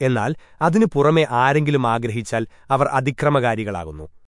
എന്നാൽ അതിനു പുറമെ ആരെങ്കിലും ആഗ്രഹിച്ചാൽ അവർ അതിക്രമകാരികളാകുന്നു.